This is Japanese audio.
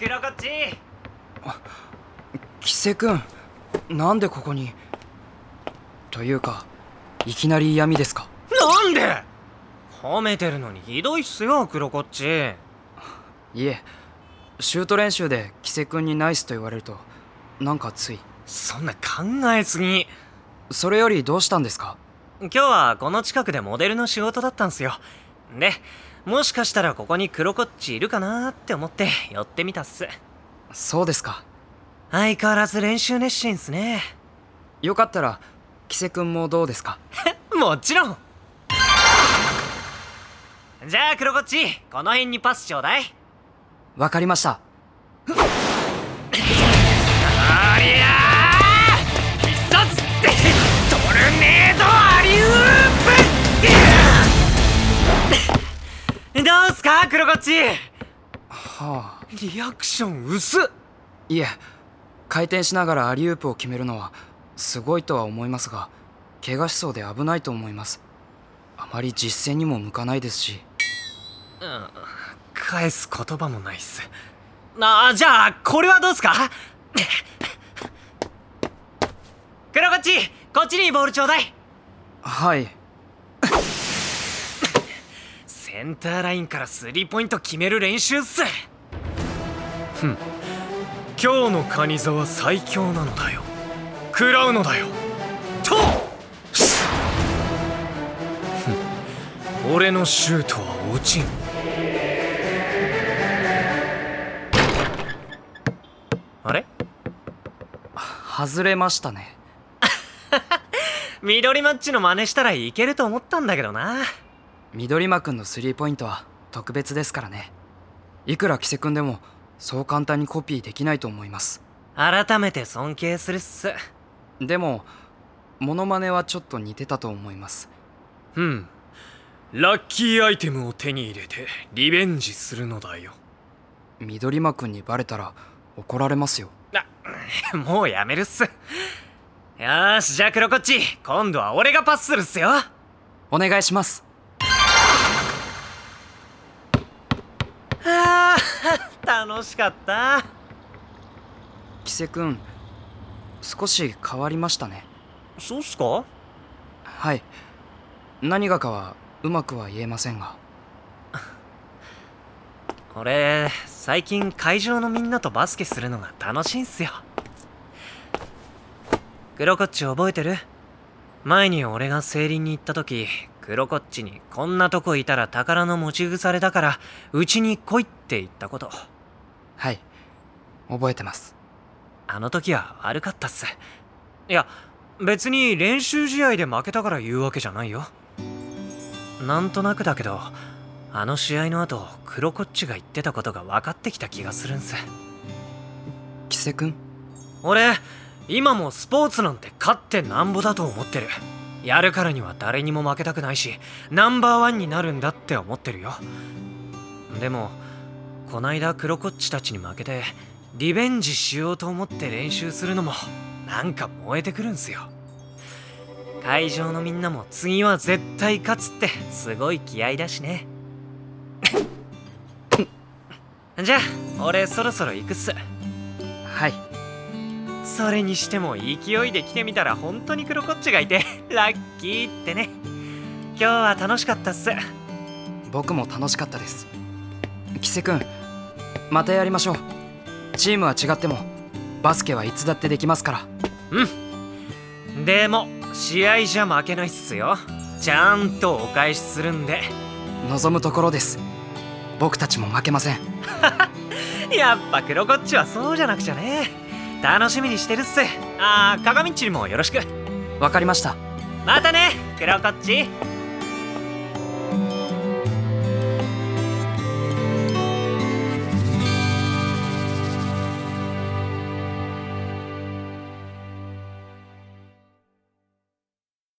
黒こっち。キセ君なんでここに？というかいきなり嫌味ですか？なんで？褒めてるのにひどいっすよ黒こっち。いえシュート練習でキセ君にナイスと言われるとなんかつい。そんな考えすぎ。それよりどうしたんですか？今日はこの近くでモデルの仕事だったんすよ。でもしかしたらここに黒こっちいるかなって思って寄ってみたっす。そうですか。相変わらず練習熱心っすね。よかったらキセ君もどうですか？もちろん。じゃあ黒こっちこの辺にパスちょうだい。わかりましたどうすか黒こっち。はあ。リアクション薄っ。いえ回転しながらアリウープを決めるのはすごいとは思いますが怪我しそうで危ないと思います。あまり実践にも向かないですし。うん返す言葉もないっす。あじゃあこれはどうすか？黒こっちこっちにボールちょうだい。はいセンターラインからスリーポイント決める練習っす。ふん。今日のカニ座は最強なのだよ。食らうのだよ。と。俺のシュートは落ちん。あれ？外れましたね。緑マッチの真似したらいけると思ったんだけどな緑間くんのスリーポイントは特別ですからね。いくらキセ君でもそう簡単にコピーできないと思います。改めて尊敬するっす。でもモノマネはちょっと似てたと思います。うん。ラッキーアイテムを手に入れてリベンジするのだよ。緑間くんにバレたら怒られますよ。あもうやめるっす。よーしじゃあ黒こっち。今度は俺がパスするっすよ。お願いします楽しかった。キセ君少し変わりましたね。そうっすか？はい。何がかはうまくは言えませんが。俺最近会場のみんなとバスケするのが楽しいんすよ。黒こっち覚えてる？前に俺が競輪に行った時黒こっちにこんなとこいたら宝の持ち腐れだからうちに来いって言ったことはい。覚えてます。あの時は悪かったっす。いや別に練習試合で負けたから言うわけじゃないよ。なんとなくだけどあの試合の後黒こっちが言ってたことが分かってきた気がするんす。キセ君？俺今もスポーツなんて勝ってなんぼだと思ってる。やるからには誰にも負けたくないしナンバーワンになるんだって思ってるよ。でもこないだ黒こっちたちに負けてリベンジしようと思って練習するのもなんか燃えてくるんすよ。会場のみんなも次は絶対勝つってすごい気合だしね。じゃあ俺そろそろ行くっす。はい。それにしても勢いで来てみたら本当に黒こっちがいて ラッキーってね。今日は楽しかったっす。僕も楽しかったです。キセ君またやりましょう。チームは違ってもバスケはいつだってできますから。うん。でも試合じゃ負けないっすよ。ちゃんとお返しするんで。望むところです。僕たちも負けません。やっぱ黒こっちはそうじゃなくちゃね。楽しみにしてるっすあー鏡っちにもよろしく。わかりました。またね黒こっち